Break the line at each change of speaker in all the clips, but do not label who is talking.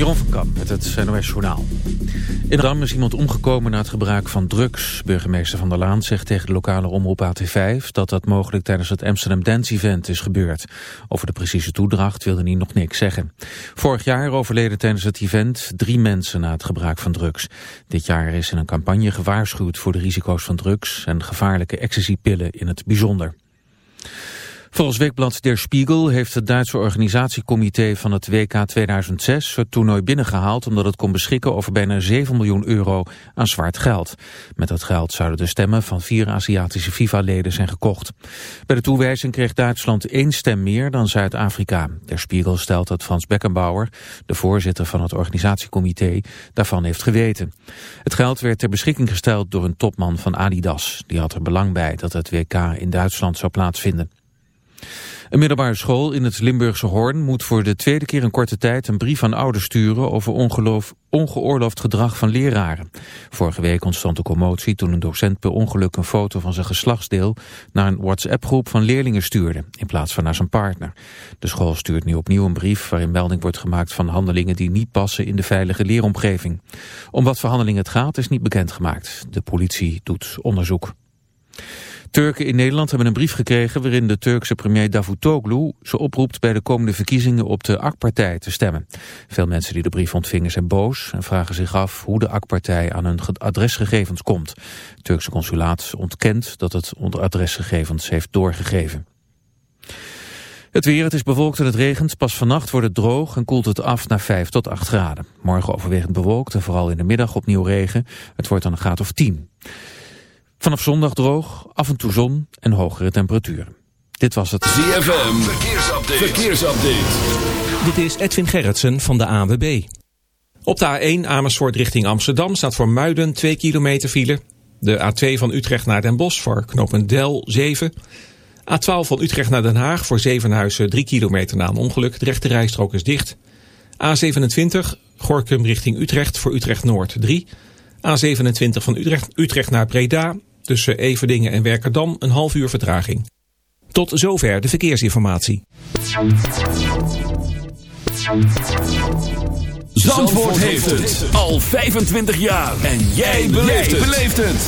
Jeroen van Kamp met het NOS Journaal. In Rotterdam is iemand omgekomen na het gebruik van drugs. Burgemeester Van der Laan zegt tegen de lokale omroep AT5... dat dat mogelijk tijdens het Amsterdam Dance Event is gebeurd. Over de precieze toedracht wilde hij nog niks zeggen. Vorig jaar overleden tijdens het event drie mensen na het gebruik van drugs. Dit jaar is in een campagne gewaarschuwd voor de risico's van drugs... en gevaarlijke ecstasypillen in het bijzonder. Volgens weekblad Der Spiegel heeft het Duitse organisatiecomité van het WK 2006 het toernooi binnengehaald omdat het kon beschikken over bijna 7 miljoen euro aan zwart geld. Met dat geld zouden de stemmen van vier Aziatische FIFA-leden zijn gekocht. Bij de toewijzing kreeg Duitsland één stem meer dan Zuid-Afrika. Der Spiegel stelt dat Frans Beckenbauer, de voorzitter van het organisatiecomité, daarvan heeft geweten. Het geld werd ter beschikking gesteld door een topman van Adidas. Die had er belang bij dat het WK in Duitsland zou plaatsvinden. Een middelbare school in het Limburgse Hoorn moet voor de tweede keer in korte tijd een brief aan ouders sturen over ongeloof, ongeoorloofd gedrag van leraren. Vorige week ontstond een commotie toen een docent per ongeluk een foto van zijn geslachtsdeel naar een WhatsApp-groep van leerlingen stuurde, in plaats van naar zijn partner. De school stuurt nu opnieuw een brief waarin melding wordt gemaakt van handelingen die niet passen in de veilige leeromgeving. Om wat voor handelingen het gaat is niet bekendgemaakt. De politie doet onderzoek. Turken in Nederland hebben een brief gekregen waarin de Turkse premier Davutoglu ze oproept bij de komende verkiezingen op de AK-partij te stemmen. Veel mensen die de brief ontvingen zijn boos en vragen zich af hoe de AK-partij aan hun adresgegevens komt. Het Turkse consulaat ontkent dat het onder adresgegevens heeft doorgegeven. Het weer, het is bewolkt en het regent. Pas vannacht wordt het droog en koelt het af naar 5 tot 8 graden. Morgen overwegend bewolkt en vooral in de middag opnieuw regen. Het wordt dan een graad of 10. Vanaf zondag droog, af en toe zon en hogere temperaturen. Dit was het
ZFM Verkeersupdate. Verkeersupdate.
Dit is Edwin Gerritsen van de AWB. Op de A1 Amersfoort richting Amsterdam staat voor Muiden 2 kilometer file. De A2 van Utrecht naar Den Bosch voor knooppunt Del 7. A12 van Utrecht naar Den Haag voor Zevenhuizen 3 kilometer na een ongeluk. De rechte rijstrook is dicht. A27 Gorkum richting Utrecht voor Utrecht Noord 3. A27 van Utrecht, Utrecht naar Breda Tussen Everdingen en Werkerdam een half uur vertraging. Tot zover de verkeersinformatie.
Zandvoort heeft het al 25 jaar. En jij beleeft het.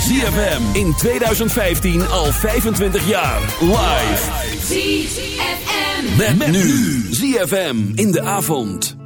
ZFM in 2015 al 25 jaar. Live. ZFM. Met, nu. ZFM in de avond.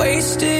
wasted.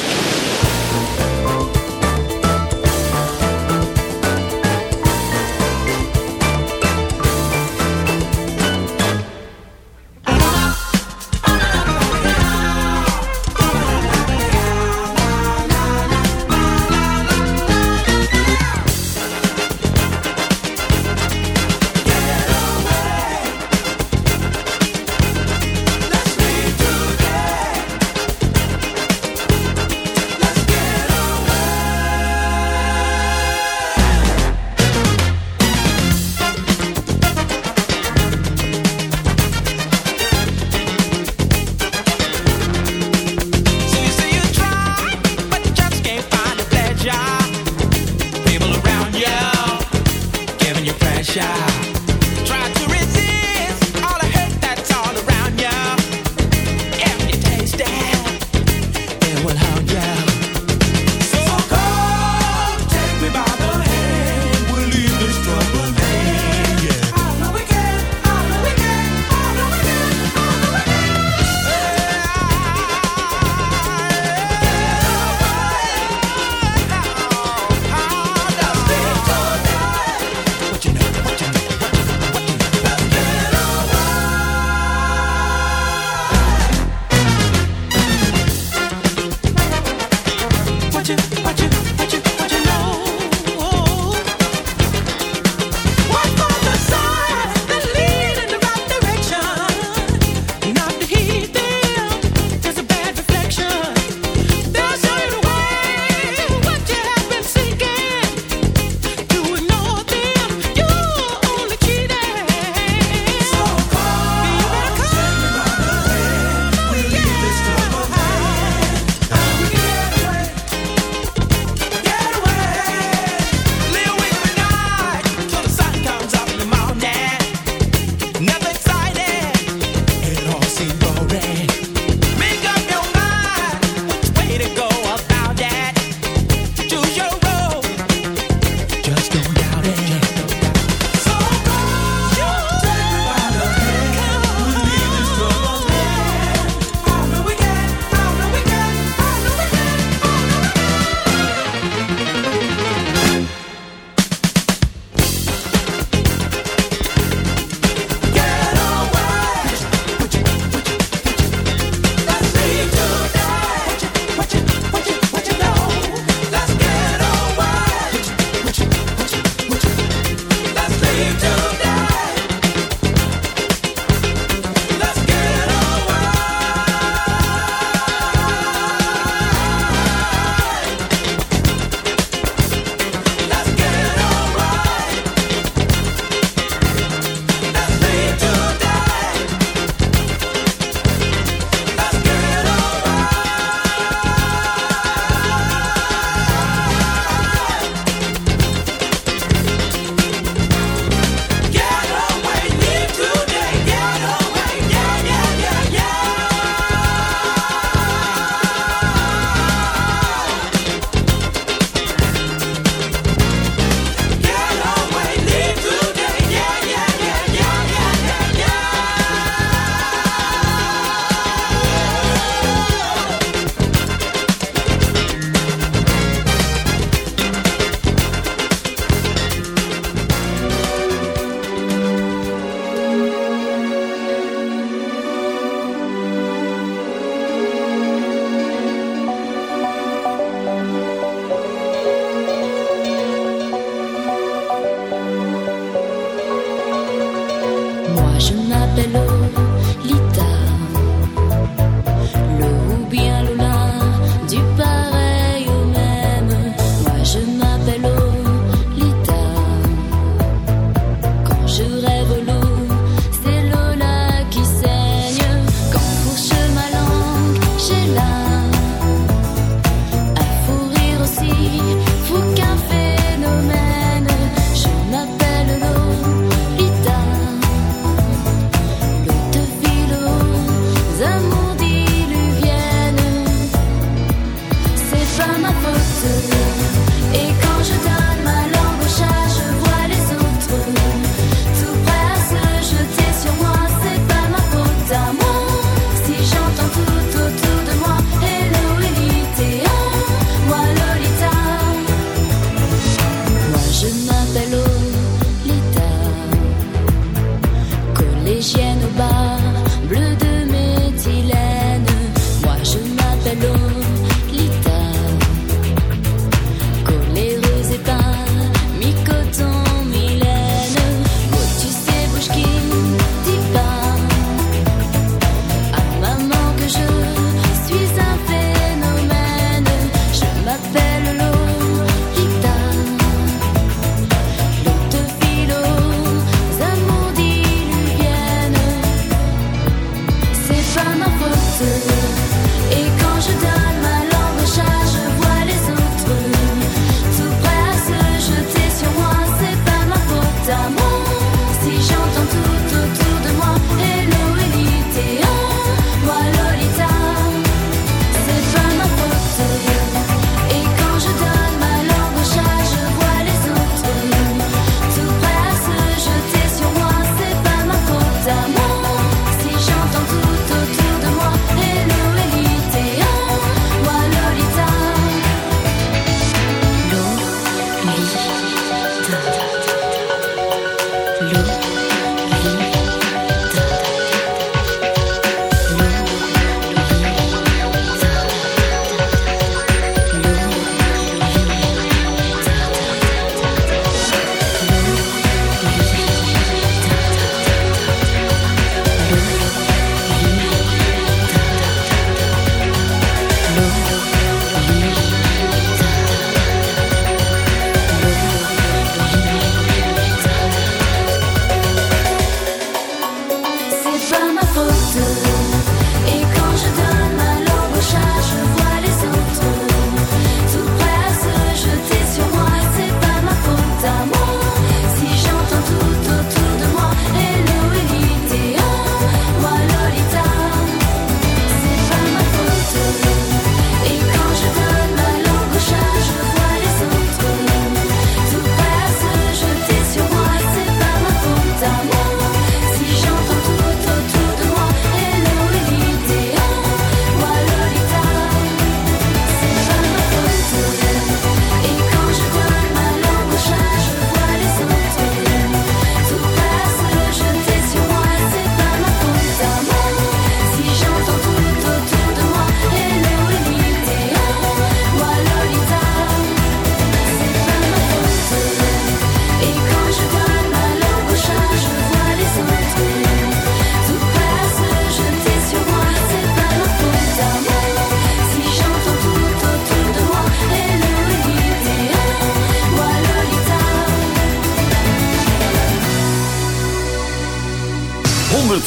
je m'appelles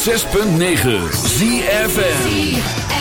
106.9 ZFN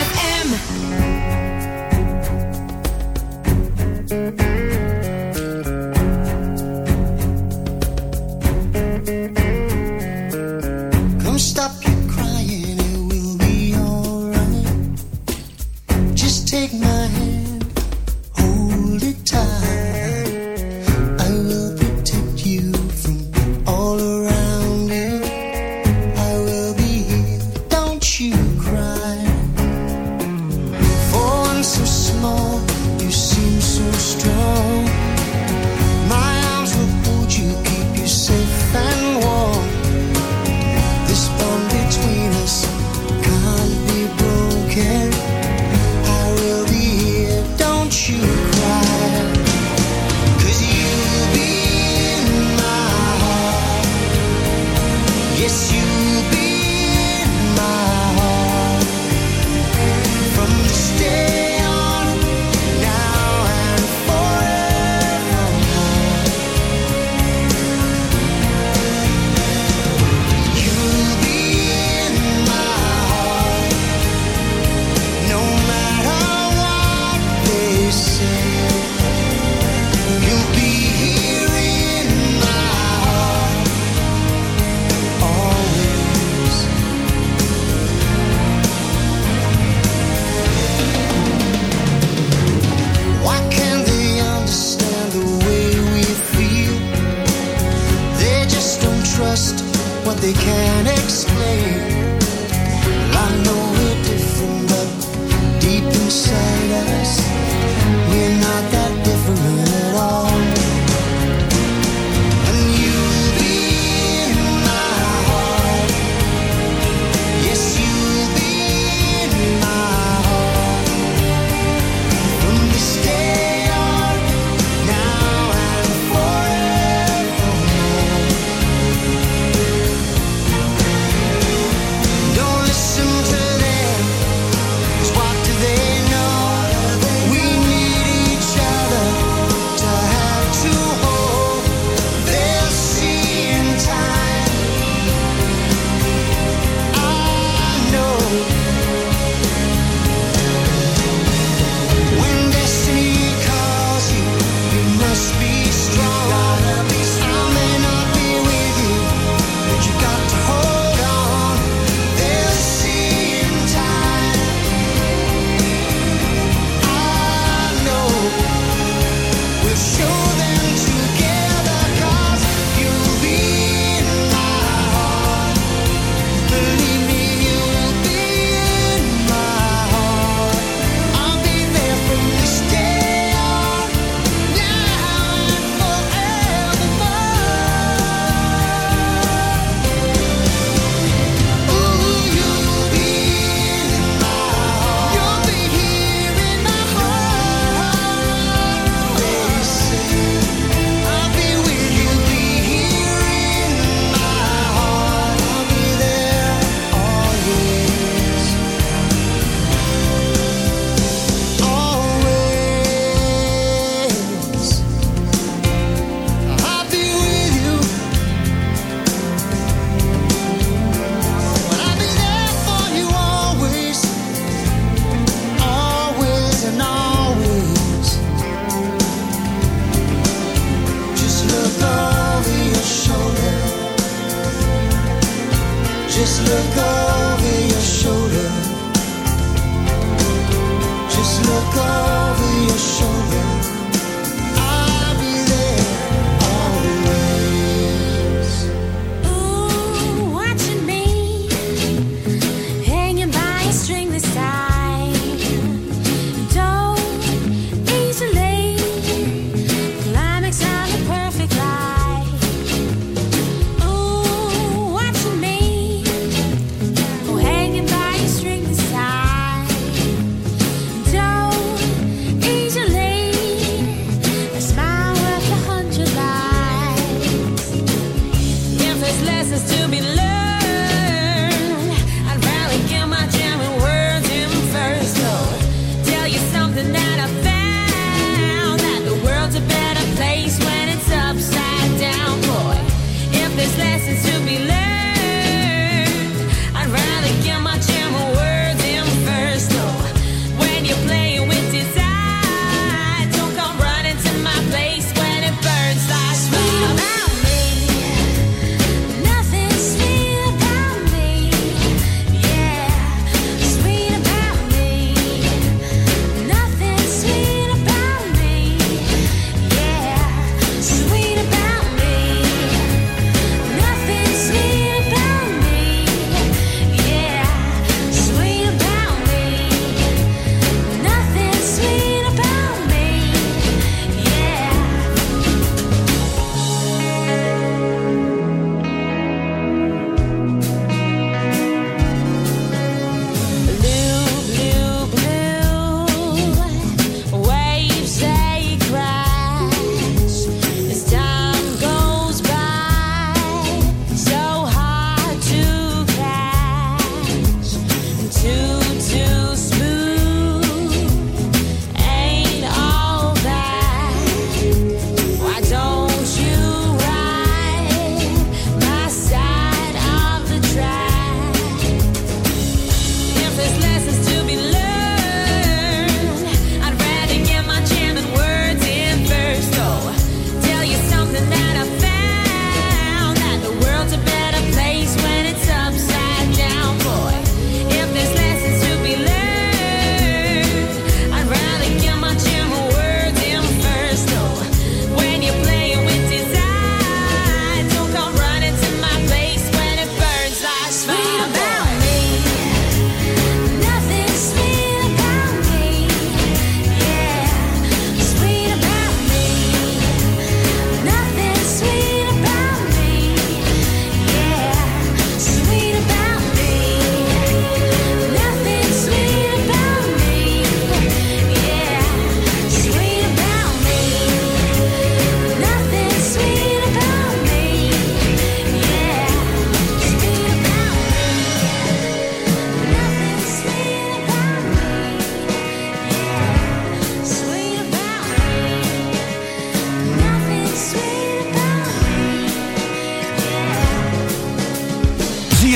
they can't.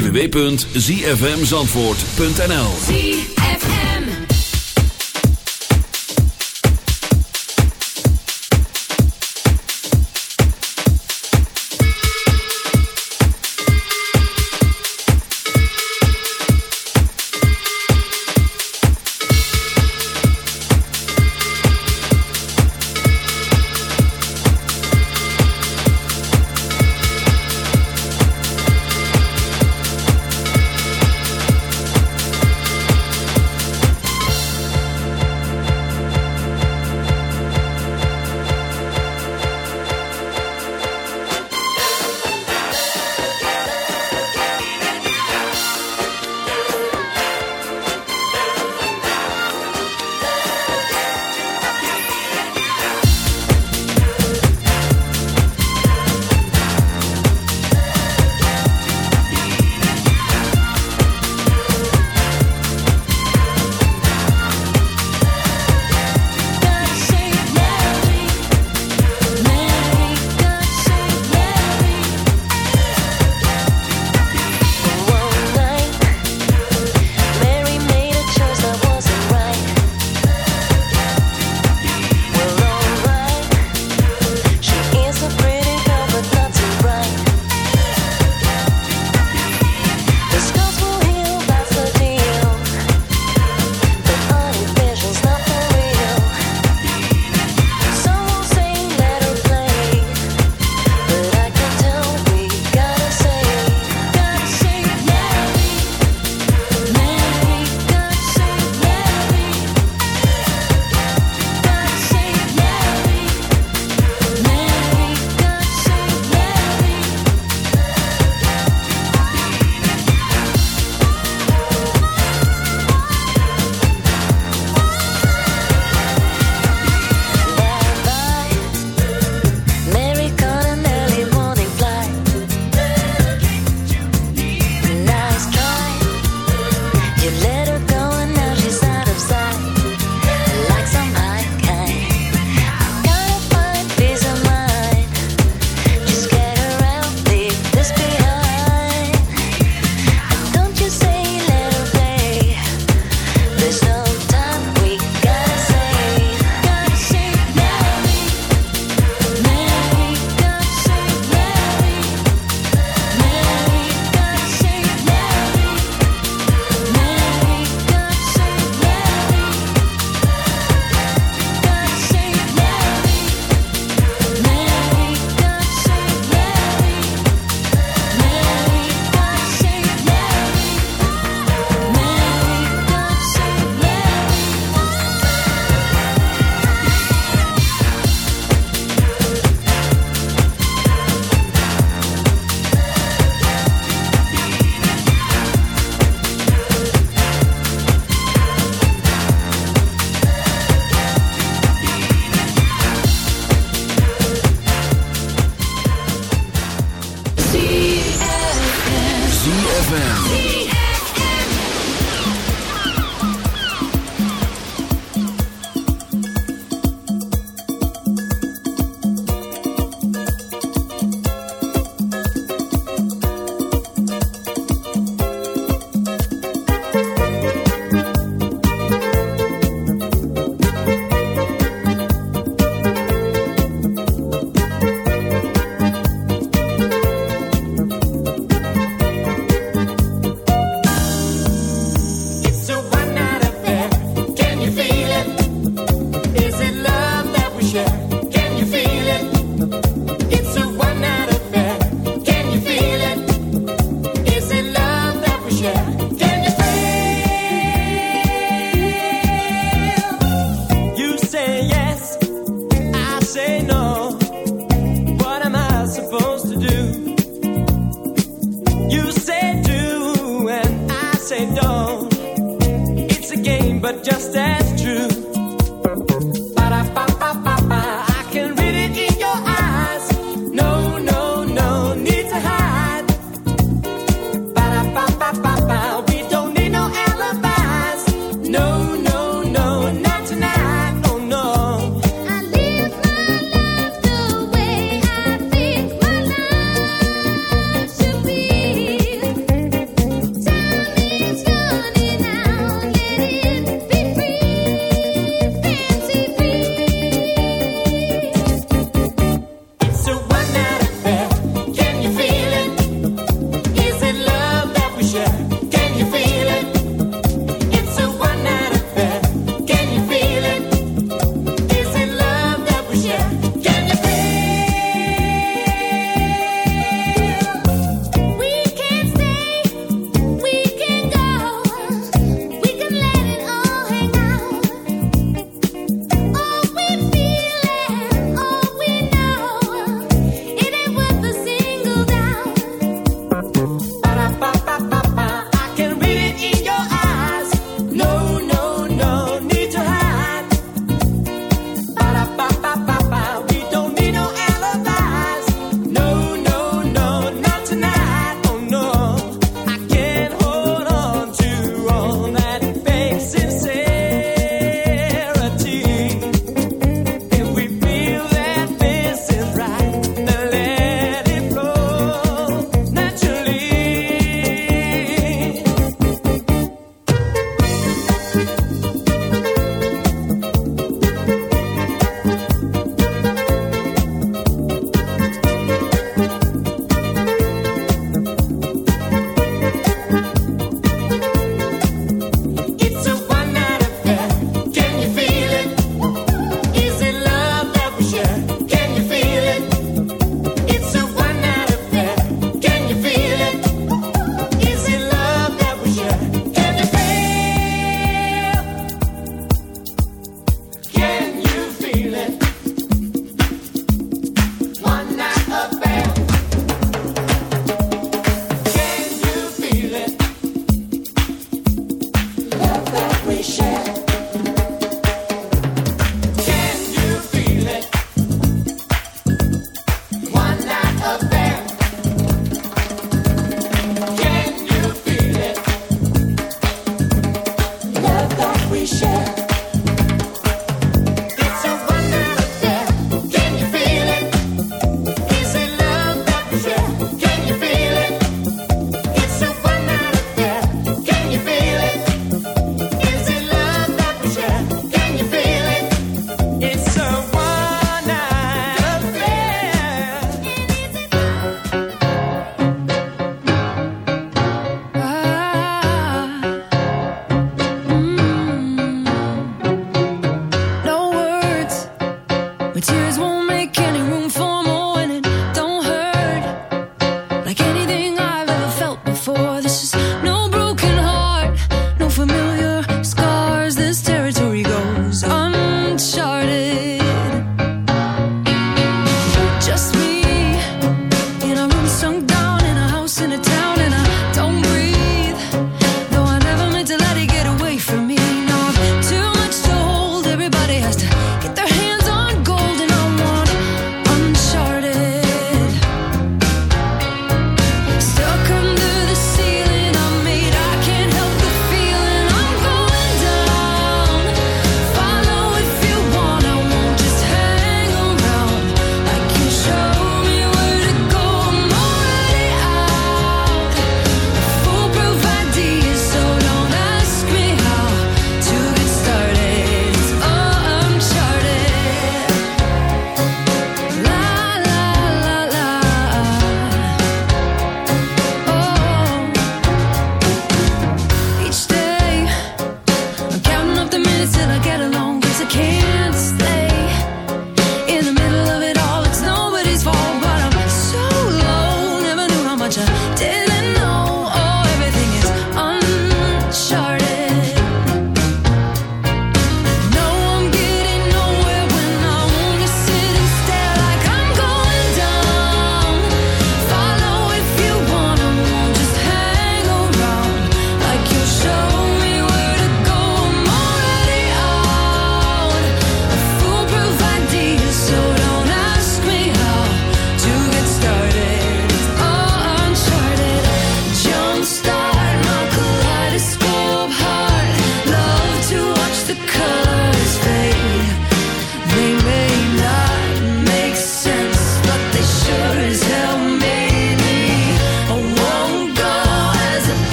www.zfmzandvoort.nl
just
as true.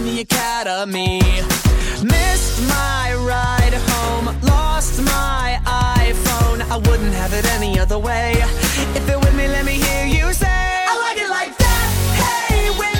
Now the Academy. Missed my ride home, lost my iPhone. I wouldn't have it any other way. If you're with me, let me hear you say, I like it like that. Hey, windows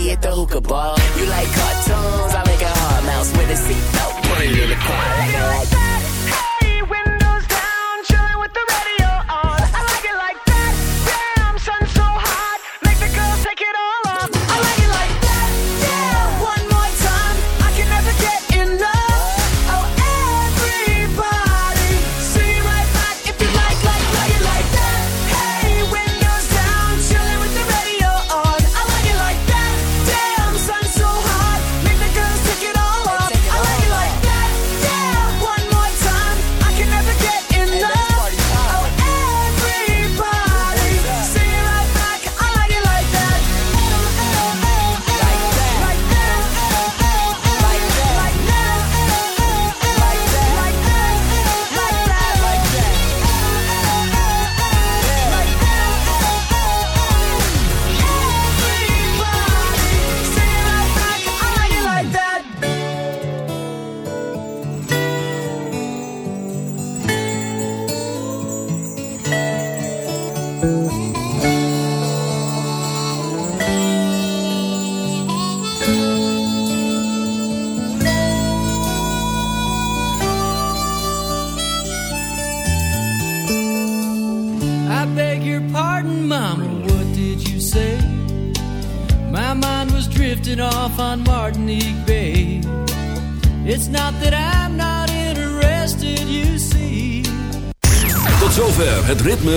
Molly at the hookah bar. You like cartoons? I make a hard mouse with a seatbelt. Put it in the car.